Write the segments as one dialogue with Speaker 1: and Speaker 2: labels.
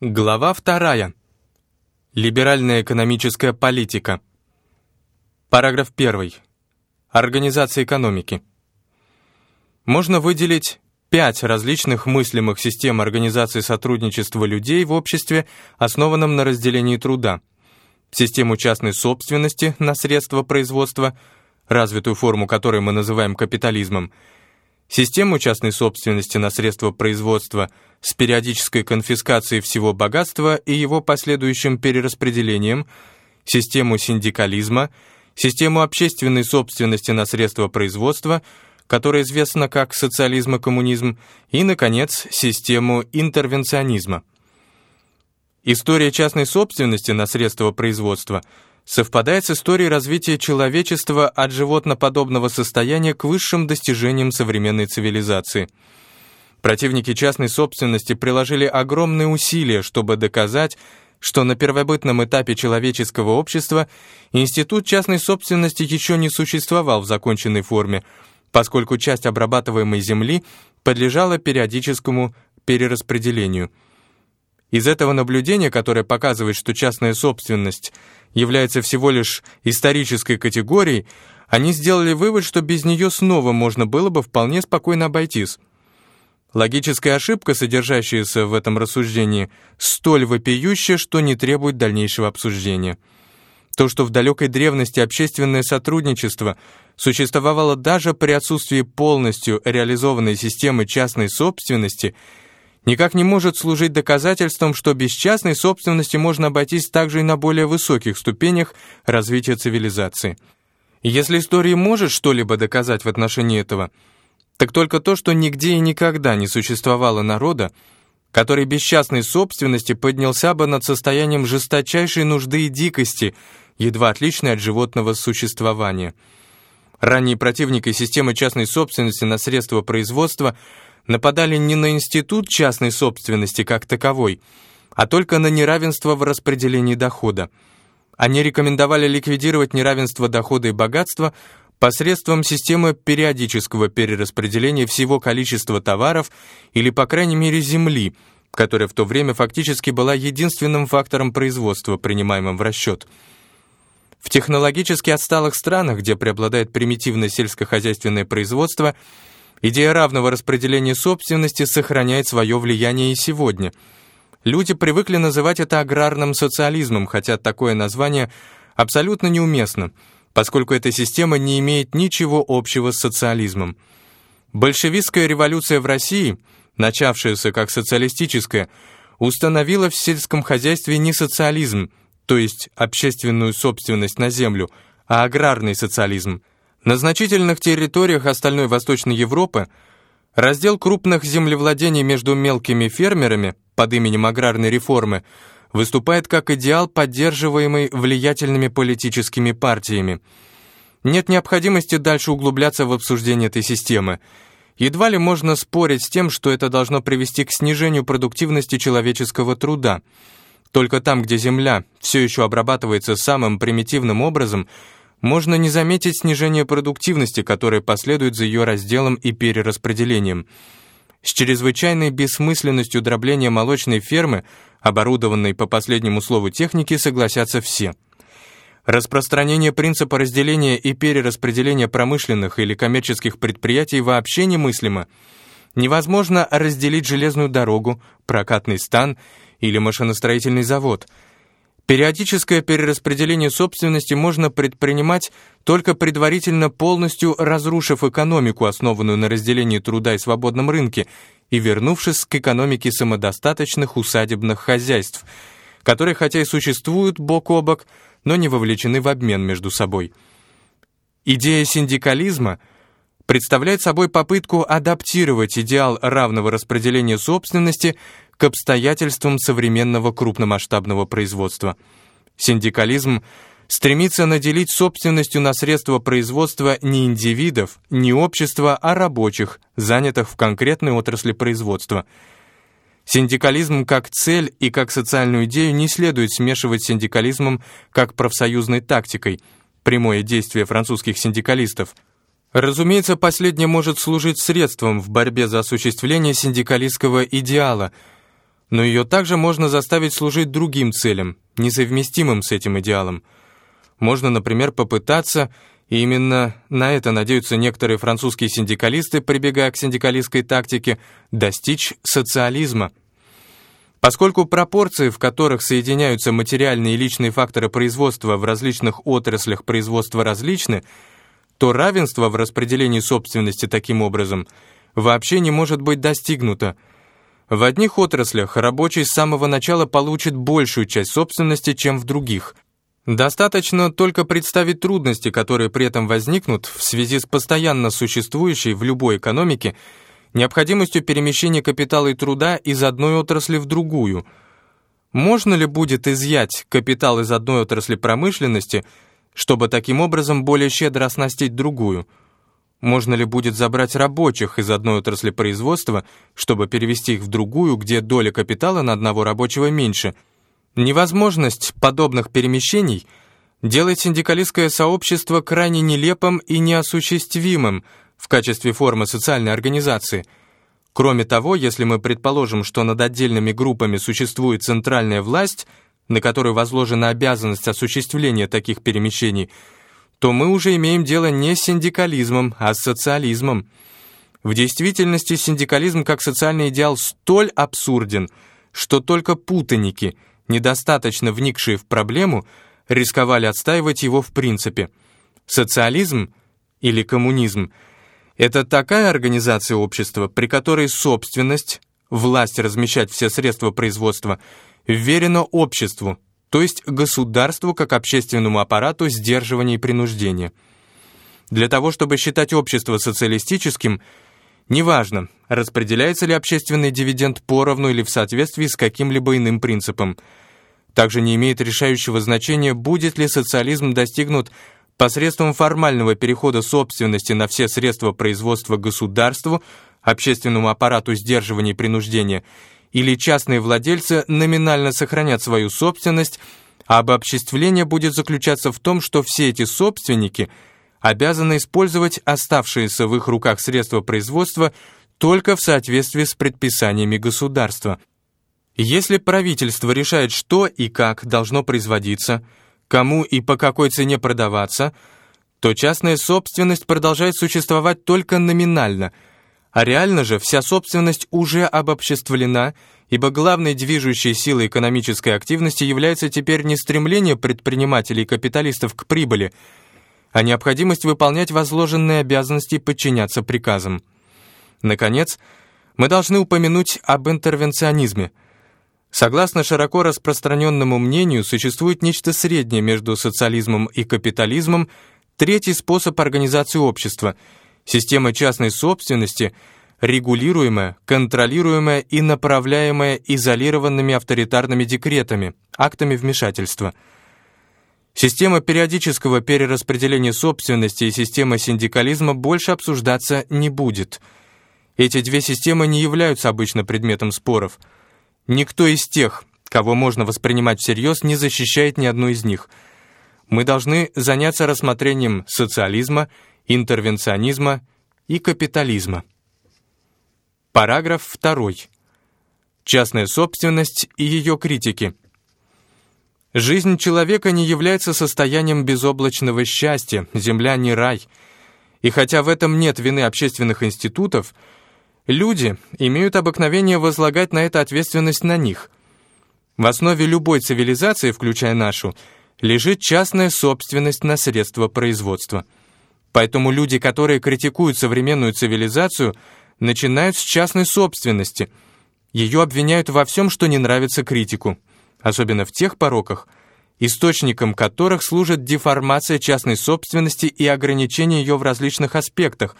Speaker 1: Глава вторая. Либеральная экономическая политика. Параграф 1. Организация экономики. Можно выделить пять различных мыслимых систем организации сотрудничества людей в обществе, основанном на разделении труда. Систему частной собственности на средства производства, развитую форму которой мы называем капитализмом, систему частной собственности на средства производства с периодической конфискацией всего богатства и его последующим перераспределением, систему синдикализма, систему общественной собственности на средства производства, которая известна как социализм и коммунизм, и, наконец, систему интервенционизма. История частной собственности на средства производства – совпадает с историей развития человечества от животноподобного состояния к высшим достижениям современной цивилизации. Противники частной собственности приложили огромные усилия, чтобы доказать, что на первобытном этапе человеческого общества институт частной собственности еще не существовал в законченной форме, поскольку часть обрабатываемой земли подлежала периодическому перераспределению – из этого наблюдения, которое показывает, что частная собственность является всего лишь исторической категорией, они сделали вывод, что без нее снова можно было бы вполне спокойно обойтись. Логическая ошибка, содержащаяся в этом рассуждении, столь вопиющая, что не требует дальнейшего обсуждения. То, что в далекой древности общественное сотрудничество существовало даже при отсутствии полностью реализованной системы частной собственности – никак не может служить доказательством, что без частной собственности можно обойтись также и на более высоких ступенях развития цивилизации. если история может что-либо доказать в отношении этого, так только то, что нигде и никогда не существовало народа, который без частной собственности поднялся бы над состоянием жесточайшей нужды и дикости, едва отличной от животного существования. Ранние противники системы частной собственности на средства производства – нападали не на институт частной собственности как таковой, а только на неравенство в распределении дохода. Они рекомендовали ликвидировать неравенство дохода и богатства посредством системы периодического перераспределения всего количества товаров или, по крайней мере, земли, которая в то время фактически была единственным фактором производства, принимаемым в расчет. В технологически отсталых странах, где преобладает примитивное сельскохозяйственное производство – Идея равного распределения собственности сохраняет свое влияние и сегодня. Люди привыкли называть это аграрным социализмом, хотя такое название абсолютно неуместно, поскольку эта система не имеет ничего общего с социализмом. Большевистская революция в России, начавшаяся как социалистическая, установила в сельском хозяйстве не социализм, то есть общественную собственность на землю, а аграрный социализм – на значительных территориях остальной Восточной Европы раздел крупных землевладений между мелкими фермерами под именем аграрной реформы выступает как идеал, поддерживаемый влиятельными политическими партиями. Нет необходимости дальше углубляться в обсуждение этой системы. Едва ли можно спорить с тем, что это должно привести к снижению продуктивности человеческого труда. Только там, где земля все еще обрабатывается самым примитивным образом – можно не заметить снижение продуктивности, которое последует за ее разделом и перераспределением. С чрезвычайной бессмысленностью дробления молочной фермы, оборудованной по последнему слову техники, согласятся все. Распространение принципа разделения и перераспределения промышленных или коммерческих предприятий вообще немыслимо. Невозможно разделить железную дорогу, прокатный стан или машиностроительный завод – Периодическое перераспределение собственности можно предпринимать только предварительно полностью разрушив экономику, основанную на разделении труда и свободном рынке, и вернувшись к экономике самодостаточных усадебных хозяйств, которые хотя и существуют бок о бок, но не вовлечены в обмен между собой. Идея синдикализма представляет собой попытку адаптировать идеал равного распределения собственности к обстоятельствам современного крупномасштабного производства. Синдикализм стремится наделить собственностью на средства производства не индивидов, не общества, а рабочих, занятых в конкретной отрасли производства. Синдикализм как цель и как социальную идею не следует смешивать с синдикализмом как профсоюзной тактикой, прямое действие французских синдикалистов – Разумеется, последнее может служить средством в борьбе за осуществление синдикалистского идеала, но ее также можно заставить служить другим целям, несовместимым с этим идеалом. Можно, например, попытаться, и именно на это надеются некоторые французские синдикалисты, прибегая к синдикалистской тактике, достичь социализма. Поскольку пропорции, в которых соединяются материальные и личные факторы производства в различных отраслях производства различны, то равенство в распределении собственности таким образом вообще не может быть достигнуто. В одних отраслях рабочий с самого начала получит большую часть собственности, чем в других. Достаточно только представить трудности, которые при этом возникнут в связи с постоянно существующей в любой экономике необходимостью перемещения капитала и труда из одной отрасли в другую. Можно ли будет изъять капитал из одной отрасли промышленности – чтобы таким образом более щедро оснастить другую? Можно ли будет забрать рабочих из одной отрасли производства, чтобы перевести их в другую, где доля капитала на одного рабочего меньше? Невозможность подобных перемещений делает синдикалистское сообщество крайне нелепым и неосуществимым в качестве формы социальной организации. Кроме того, если мы предположим, что над отдельными группами существует центральная власть – на которую возложена обязанность осуществления таких перемещений, то мы уже имеем дело не с синдикализмом, а с социализмом. В действительности синдикализм как социальный идеал столь абсурден, что только путаники, недостаточно вникшие в проблему, рисковали отстаивать его в принципе. Социализм или коммунизм – это такая организация общества, при которой собственность, власть размещать все средства производства – вверено обществу, то есть государству как общественному аппарату сдерживания и принуждения. Для того, чтобы считать общество социалистическим, неважно, распределяется ли общественный дивиденд поровну или в соответствии с каким-либо иным принципом. Также не имеет решающего значения, будет ли социализм достигнут посредством формального перехода собственности на все средства производства государству, общественному аппарату сдерживания и принуждения – или частные владельцы номинально сохранят свою собственность, а обобществление будет заключаться в том, что все эти собственники обязаны использовать оставшиеся в их руках средства производства только в соответствии с предписаниями государства. Если правительство решает, что и как должно производиться, кому и по какой цене продаваться, то частная собственность продолжает существовать только номинально – а реально же вся собственность уже обобществлена, ибо главной движущей силой экономической активности является теперь не стремление предпринимателей и капиталистов к прибыли, а необходимость выполнять возложенные обязанности и подчиняться приказам. Наконец, мы должны упомянуть об интервенционизме. Согласно широко распространенному мнению, существует нечто среднее между социализмом и капитализмом, третий способ организации общества – Система частной собственности регулируемая, контролируемая и направляемая изолированными авторитарными декретами, актами вмешательства. Система периодического перераспределения собственности и система синдикализма больше обсуждаться не будет. Эти две системы не являются обычно предметом споров. Никто из тех, кого можно воспринимать всерьез, не защищает ни одну из них. Мы должны заняться рассмотрением социализма интервенционизма и капитализма. Параграф 2. Частная собственность и ее критики. Жизнь человека не является состоянием безоблачного счастья, земля не рай. И хотя в этом нет вины общественных институтов, люди имеют обыкновение возлагать на это ответственность на них. В основе любой цивилизации, включая нашу, лежит частная собственность на средства производства – Поэтому люди, которые критикуют современную цивилизацию, начинают с частной собственности. Ее обвиняют во всем, что не нравится критику, особенно в тех пороках, источником которых служит деформация частной собственности и ограничение ее в различных аспектах,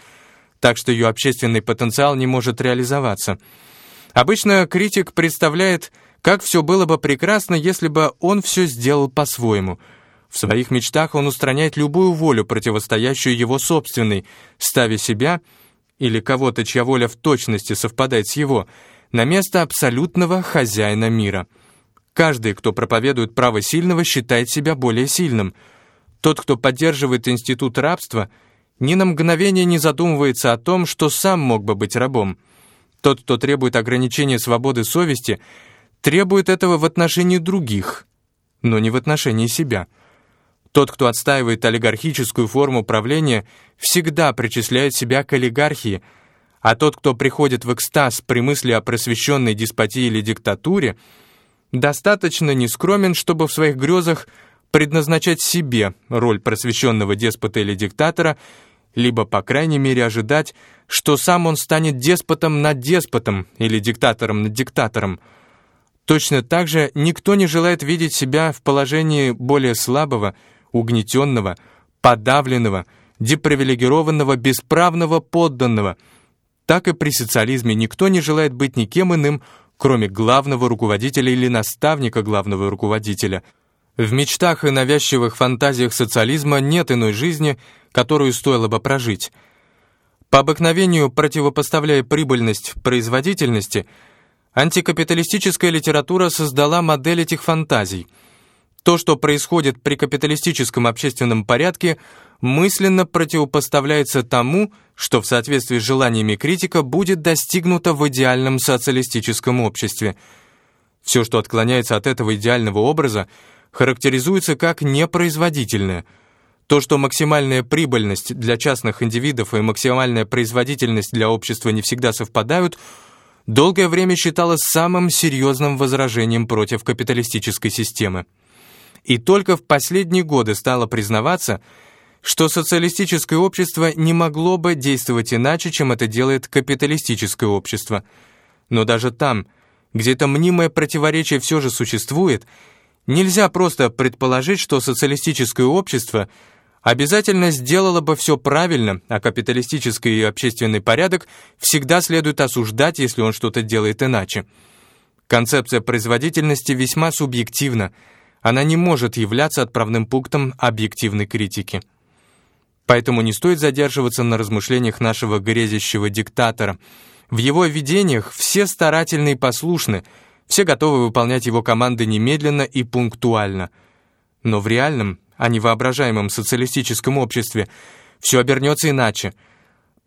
Speaker 1: так что ее общественный потенциал не может реализоваться. Обычно критик представляет, как все было бы прекрасно, если бы он все сделал по-своему – в своих мечтах он устраняет любую волю, противостоящую его собственной, ставя себя или кого-то, чья воля в точности совпадает с его, на место абсолютного хозяина мира. Каждый, кто проповедует право сильного, считает себя более сильным. Тот, кто поддерживает институт рабства, ни на мгновение не задумывается о том, что сам мог бы быть рабом. Тот, кто требует ограничения свободы совести, требует этого в отношении других, но не в отношении себя. Тот, кто отстаивает олигархическую форму правления, всегда причисляет себя к олигархии, а тот, кто приходит в экстаз при мысли о просвещенной деспотии или диктатуре, достаточно нескромен, чтобы в своих грезах предназначать себе роль просвещенного деспота или диктатора, либо, по крайней мере, ожидать, что сам он станет деспотом над деспотом или диктатором над диктатором. Точно так же никто не желает видеть себя в положении более слабого, угнетенного, подавленного, депривилегированного, бесправного подданного. Так и при социализме никто не желает быть никем иным, кроме главного руководителя или наставника главного руководителя. В мечтах и навязчивых фантазиях социализма нет иной жизни, которую стоило бы прожить. По обыкновению, противопоставляя прибыльность производительности, антикапиталистическая литература создала модель этих фантазий – то, что происходит при капиталистическом общественном порядке, мысленно противопоставляется тому, что в соответствии с желаниями критика будет достигнуто в идеальном социалистическом обществе. Все, что отклоняется от этого идеального образа, характеризуется как непроизводительное. То, что максимальная прибыльность для частных индивидов и максимальная производительность для общества не всегда совпадают, долгое время считалось самым серьезным возражением против капиталистической системы и только в последние годы стало признаваться, что социалистическое общество не могло бы действовать иначе, чем это делает капиталистическое общество. Но даже там, где это мнимое противоречие все же существует, нельзя просто предположить, что социалистическое общество обязательно сделало бы все правильно, а капиталистический и общественный порядок всегда следует осуждать, если он что-то делает иначе. Концепция производительности весьма субъективна, она не может являться отправным пунктом объективной критики. Поэтому не стоит задерживаться на размышлениях нашего грезящего диктатора. В его видениях все старательны и послушны, все готовы выполнять его команды немедленно и пунктуально. Но в реальном, а не воображаемом социалистическом обществе все обернется иначе –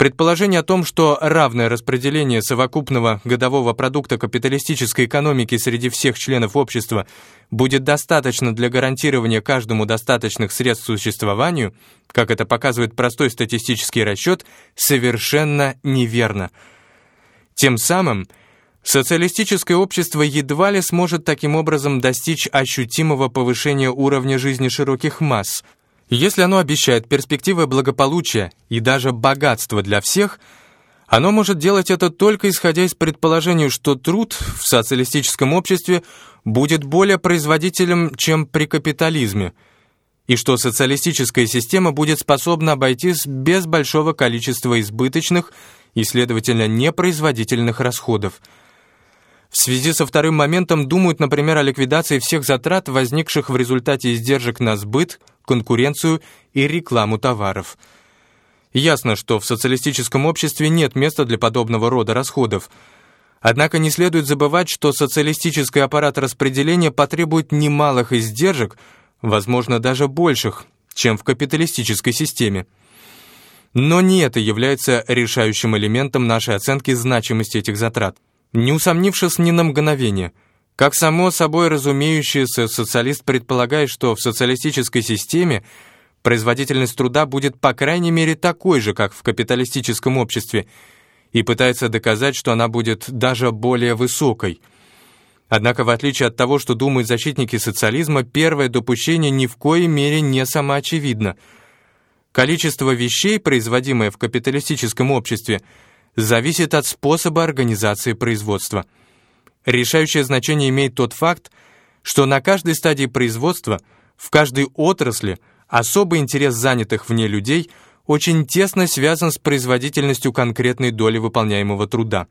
Speaker 1: Предположение о том, что равное распределение совокупного годового продукта капиталистической экономики среди всех членов общества будет достаточно для гарантирования каждому достаточных средств существованию, как это показывает простой статистический расчет, совершенно неверно. Тем самым, социалистическое общество едва ли сможет таким образом достичь ощутимого повышения уровня жизни широких масс – если оно обещает перспективы благополучия и даже богатства для всех, оно может делать это только исходя из предположения, что труд в социалистическом обществе будет более производителем, чем при капитализме, и что социалистическая система будет способна обойтись без большого количества избыточных и, следовательно, непроизводительных расходов. В связи со вторым моментом думают, например, о ликвидации всех затрат, возникших в результате издержек на сбыт, конкуренцию и рекламу товаров. Ясно, что в социалистическом обществе нет места для подобного рода расходов. Однако не следует забывать, что социалистический аппарат распределения потребует немалых издержек, возможно, даже больших, чем в капиталистической системе. Но не это является решающим элементом нашей оценки значимости этих затрат. Не усомнившись ни на мгновение – как само собой разумеющееся, социалист предполагает, что в социалистической системе производительность труда будет по крайней мере такой же, как в капиталистическом обществе, и пытается доказать, что она будет даже более высокой. Однако, в отличие от того, что думают защитники социализма, первое допущение ни в коей мере не самоочевидно. Количество вещей, производимое в капиталистическом обществе, зависит от способа организации производства – Решающее значение имеет тот факт, что на каждой стадии производства, в каждой отрасли, особый интерес занятых в ней людей очень тесно связан с производительностью конкретной доли выполняемого труда.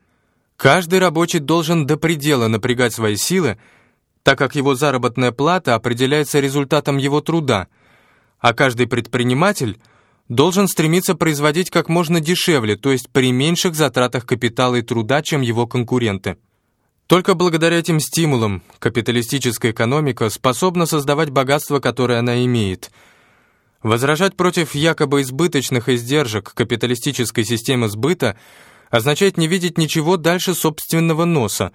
Speaker 1: Каждый рабочий должен до предела напрягать свои силы, так как его заработная плата определяется результатом его труда, а каждый предприниматель должен стремиться производить как можно дешевле, то есть при меньших затратах капитала и труда, чем его конкуренты. Только благодаря этим стимулам капиталистическая экономика способна создавать богатство, которое она имеет. Возражать против якобы избыточных издержек капиталистической системы сбыта означает не видеть ничего дальше собственного носа.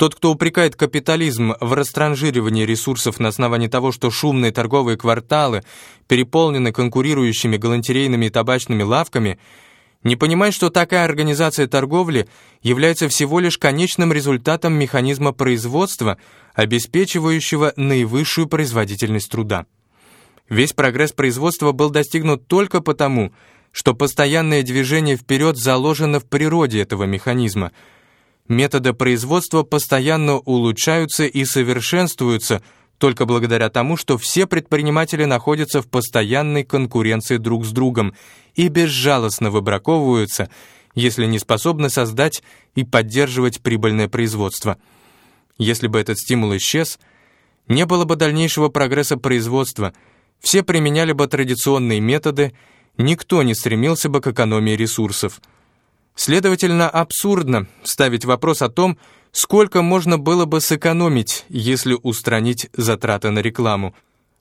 Speaker 1: Тот, кто упрекает капитализм в растранжиривании ресурсов на основании того, что шумные торговые кварталы переполнены конкурирующими галантерейными и табачными лавками, не понимает, что такая организация торговли является всего лишь конечным результатом механизма производства, обеспечивающего наивысшую производительность труда. Весь прогресс производства был достигнут только потому, что постоянное движение вперед заложено в природе этого механизма – методы производства постоянно улучшаются и совершенствуются только благодаря тому, что все предприниматели находятся в постоянной конкуренции друг с другом и безжалостно выбраковываются, если не способны создать и поддерживать прибыльное производство. Если бы этот стимул исчез, не было бы дальнейшего прогресса производства, все применяли бы традиционные методы, никто не стремился бы к экономии ресурсов – Следовательно, абсурдно ставить вопрос о том, сколько можно было бы сэкономить, если устранить затраты на рекламу.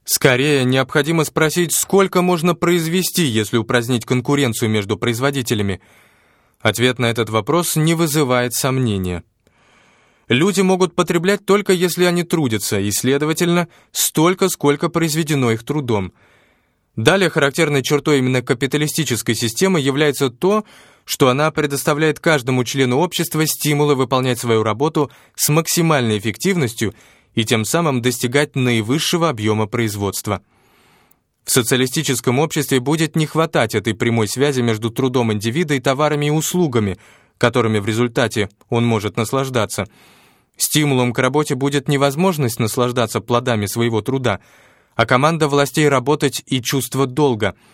Speaker 1: Скорее, необходимо спросить, сколько можно произвести, если упразднить конкуренцию между производителями. Ответ на этот вопрос не вызывает сомнения. Люди могут потреблять только если они трудятся, и, следовательно, столько, сколько произведено их трудом. Далее характерной чертой именно капиталистической системы является то, что она предоставляет каждому члену общества стимулы выполнять свою работу с максимальной эффективностью и тем самым достигать наивысшего объема производства. В социалистическом обществе будет не хватать этой прямой связи между трудом индивида и товарами и услугами, которыми в результате он может наслаждаться. Стимулом к работе будет невозможность наслаждаться плодами своего труда, а команда властей работать и чувство долга –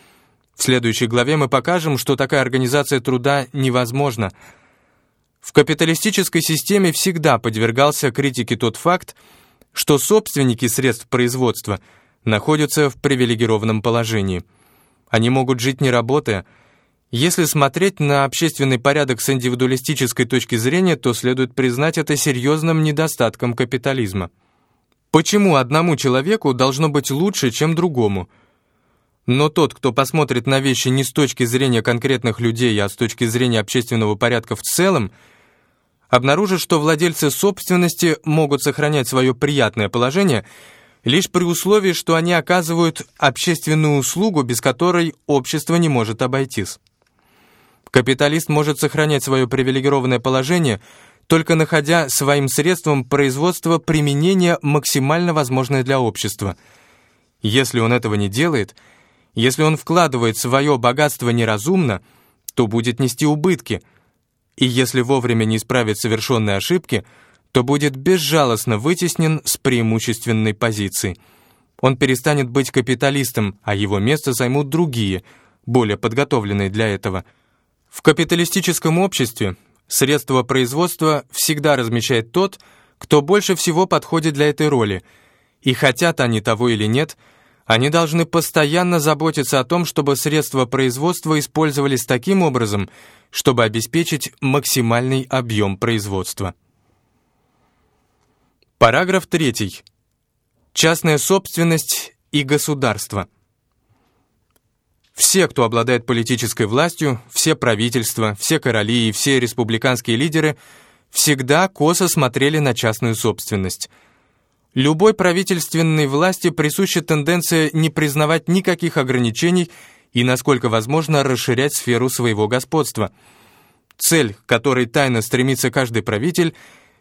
Speaker 1: в следующей главе мы покажем, что такая организация труда невозможна. В капиталистической системе всегда подвергался критике тот факт, что собственники средств производства находятся в привилегированном положении. Они могут жить не работая. Если смотреть на общественный порядок с индивидуалистической точки зрения, то следует признать это серьезным недостатком капитализма. Почему одному человеку должно быть лучше, чем другому – но тот, кто посмотрит на вещи не с точки зрения конкретных людей, а с точки зрения общественного порядка в целом, обнаружит, что владельцы собственности могут сохранять свое приятное положение лишь при условии, что они оказывают общественную услугу, без которой общество не может обойтись. Капиталист может сохранять свое привилегированное положение, только находя своим средством производства применение максимально возможное для общества. Если он этого не делает – если он вкладывает свое богатство неразумно, то будет нести убытки, и если вовремя не исправит совершенные ошибки, то будет безжалостно вытеснен с преимущественной позиции. Он перестанет быть капиталистом, а его место займут другие, более подготовленные для этого. В капиталистическом обществе средства производства всегда размещает тот, кто больше всего подходит для этой роли, и хотят они того или нет – они должны постоянно заботиться о том, чтобы средства производства использовались таким образом, чтобы обеспечить максимальный объем производства. Параграф 3. Частная собственность и государство. Все, кто обладает политической властью, все правительства, все короли и все республиканские лидеры всегда косо смотрели на частную собственность – Любой правительственной власти присуща тенденция не признавать никаких ограничений и, насколько возможно, расширять сферу своего господства. Цель, к которой тайно стремится каждый правитель,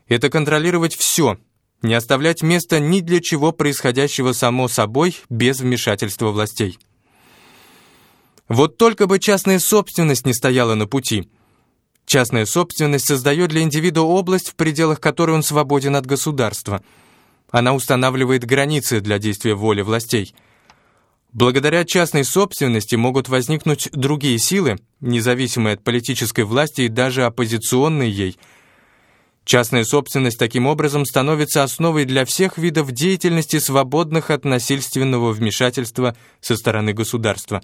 Speaker 1: это контролировать все, не оставлять места ни для чего происходящего само собой без вмешательства властей. Вот только бы частная собственность не стояла на пути. Частная собственность создает для индивида область, в пределах которой он свободен от государства – она устанавливает границы для действия воли властей. Благодаря частной собственности могут возникнуть другие силы, независимые от политической власти и даже оппозиционные ей. Частная собственность таким образом становится основой для всех видов деятельности, свободных от насильственного вмешательства со стороны государства.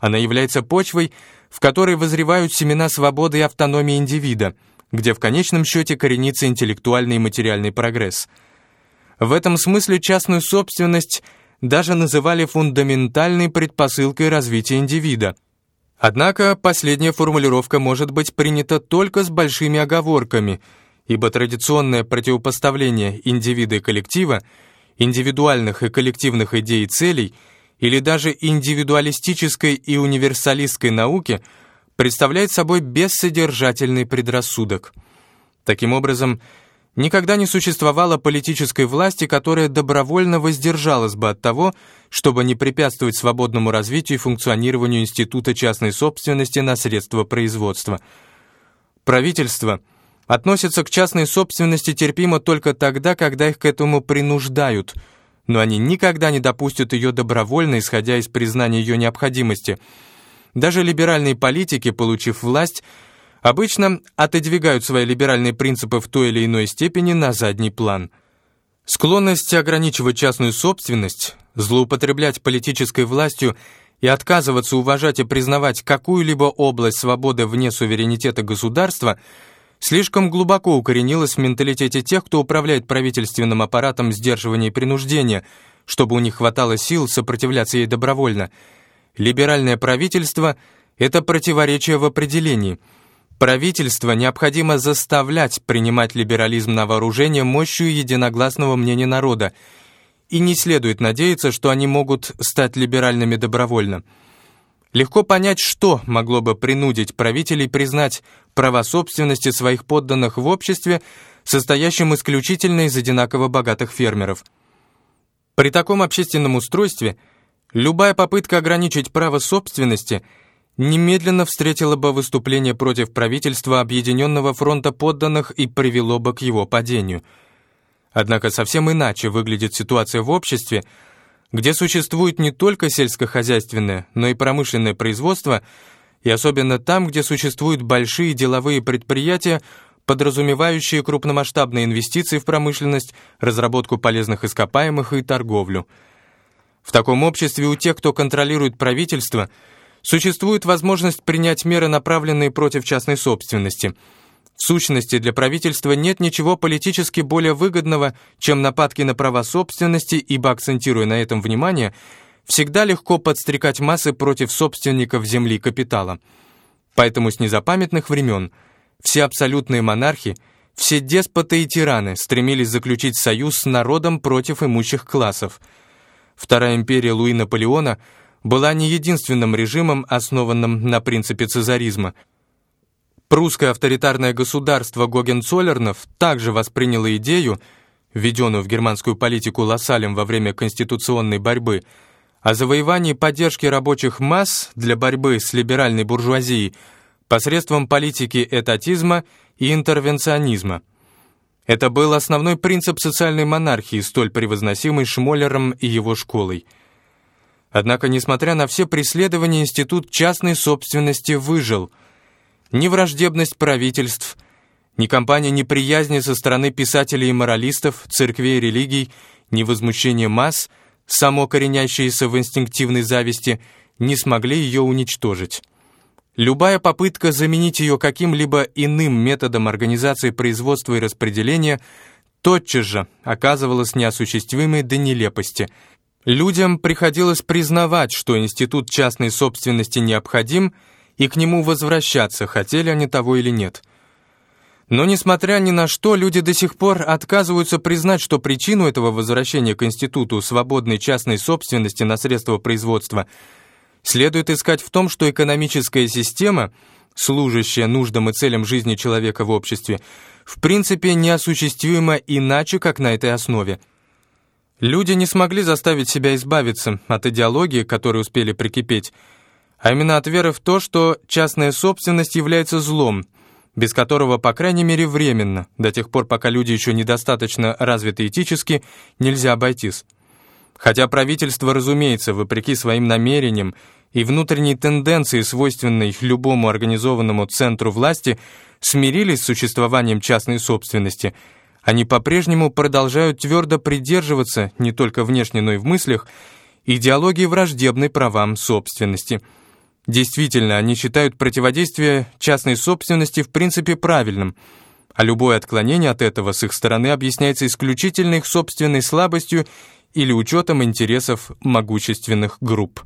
Speaker 1: Она является почвой, в которой возревают семена свободы и автономии индивида, где в конечном счете коренится интеллектуальный и материальный прогресс – в этом смысле частную собственность даже называли фундаментальной предпосылкой развития индивида. Однако последняя формулировка может быть принята только с большими оговорками, ибо традиционное противопоставление индивида и коллектива, индивидуальных и коллективных идей и целей или даже индивидуалистической и универсалистской науки представляет собой бессодержательный предрассудок. Таким образом, Никогда не существовало политической власти, которая добровольно воздержалась бы от того, чтобы не препятствовать свободному развитию и функционированию института частной собственности на средства производства. Правительство относится к частной собственности терпимо только тогда, когда их к этому принуждают, но они никогда не допустят ее добровольно, исходя из признания ее необходимости. Даже либеральные политики, получив власть, обычно отодвигают свои либеральные принципы в той или иной степени на задний план. Склонность ограничивать частную собственность, злоупотреблять политической властью и отказываться уважать и признавать какую-либо область свободы вне суверенитета государства слишком глубоко укоренилась в менталитете тех, кто управляет правительственным аппаратом сдерживания и принуждения, чтобы у них хватало сил сопротивляться ей добровольно. Либеральное правительство — это противоречие в определении — Правительство необходимо заставлять принимать либерализм на вооружение мощью единогласного мнения народа, и не следует надеяться, что они могут стать либеральными добровольно. Легко понять, что могло бы принудить правителей признать права собственности своих подданных в обществе, состоящем исключительно из одинаково богатых фермеров. При таком общественном устройстве любая попытка ограничить право собственности – немедленно встретило бы выступление против правительства Объединенного фронта подданных и привело бы к его падению. Однако совсем иначе выглядит ситуация в обществе, где существует не только сельскохозяйственное, но и промышленное производство, и особенно там, где существуют большие деловые предприятия, подразумевающие крупномасштабные инвестиции в промышленность, разработку полезных ископаемых и торговлю. В таком обществе у тех, кто контролирует правительство – Существует возможность принять меры, направленные против частной собственности. В сущности, для правительства нет ничего политически более выгодного, чем нападки на права собственности, ибо, акцентируя на этом внимание, всегда легко подстрекать массы против собственников земли капитала. Поэтому с незапамятных времен все абсолютные монархи, все деспоты и тираны стремились заключить союз с народом против имущих классов. Вторая империя Луи Наполеона – была не единственным режимом, основанным на принципе цезаризма. Прусское авторитарное государство Гогенцоллернов также восприняло идею, введенную в германскую политику Лассалем во время конституционной борьбы, о завоевании поддержки рабочих масс для борьбы с либеральной буржуазией посредством политики этатизма и интервенционизма. Это был основной принцип социальной монархии, столь превозносимый Шмоллером и его школой – Однако, несмотря на все преследования, институт частной собственности выжил. Ни враждебность правительств, ни кампания неприязни со стороны писателей и моралистов, церквей и религий, ни возмущение масс, само коренящееся в инстинктивной зависти, не смогли ее уничтожить. Любая попытка заменить ее каким-либо иным методом организации производства и распределения тотчас же оказывалась неосуществимой до нелепости – Людям приходилось признавать, что институт частной собственности необходим, и к нему возвращаться, хотели они того или нет. Но, несмотря ни на что, люди до сих пор отказываются признать, что причину этого возвращения к институту свободной частной собственности на средства производства следует искать в том, что экономическая система, служащая нуждам и целям жизни человека в обществе, в принципе неосуществима иначе, как на этой основе – Люди не смогли заставить себя избавиться от идеологии, которой успели прикипеть, а именно от веры в то, что частная собственность является злом, без которого, по крайней мере, временно, до тех пор, пока люди еще недостаточно развиты этически, нельзя обойтись. Хотя правительство, разумеется, вопреки своим намерениям и внутренней тенденции, свойственной любому организованному центру власти, смирились с существованием частной собственности – они по-прежнему продолжают твердо придерживаться, не только внешне, но и в мыслях, идеологии враждебной правам собственности. Действительно, они считают противодействие частной собственности в принципе правильным, а любое отклонение от этого с их стороны объясняется исключительно их собственной слабостью или учетом интересов могущественных групп.